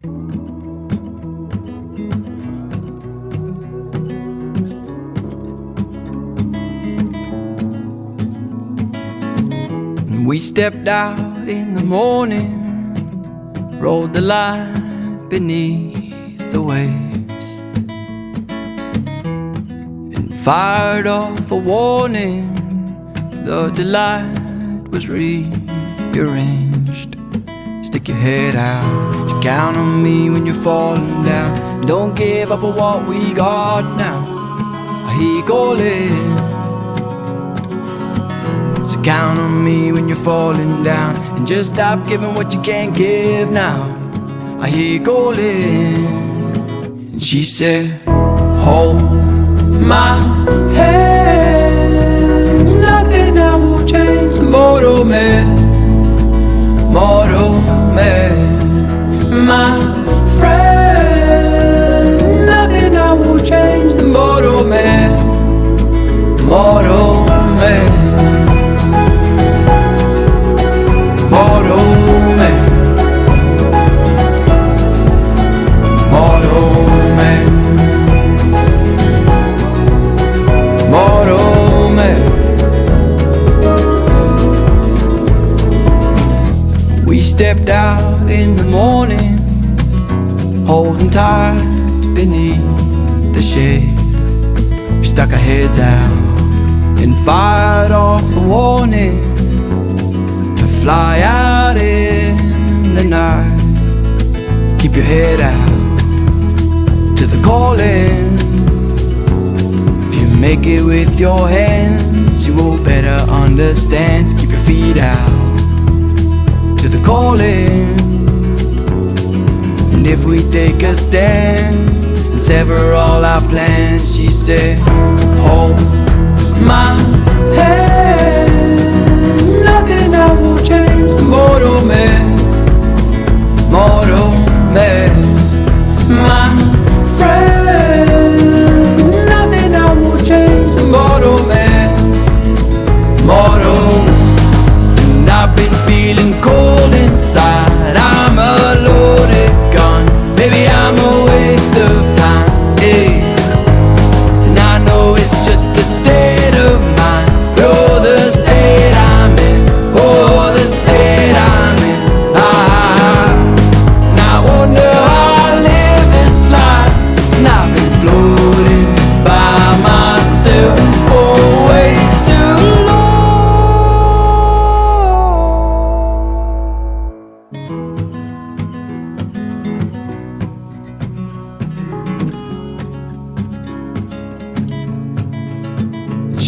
We stepped out in the morning, rolled the light beneath the waves, and fired off a warning. The delight was rearranged. Stick your head out, count on me when you're falling down. Don't give up on what we got now. I hear calling. So count on me when you're falling down And just stop giving what you can't give now I hear calling And she said Hold my hand stepped out in the morning Holding tight beneath the shade. We stuck our heads out And fired off a warning to fly out in the night. Keep your head out to the calling. If you make it with your hands, you will better understand. Keep your feet out to the calling. And if we take a stand and sever all our plans, she said, my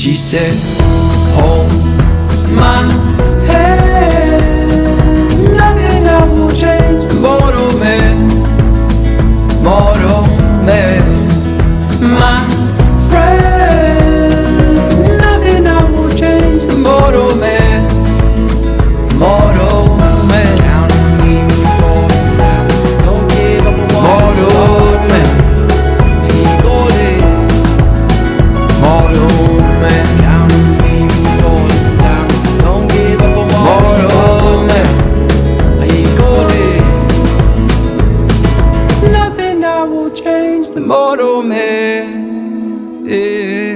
She said, Hold my Yeah.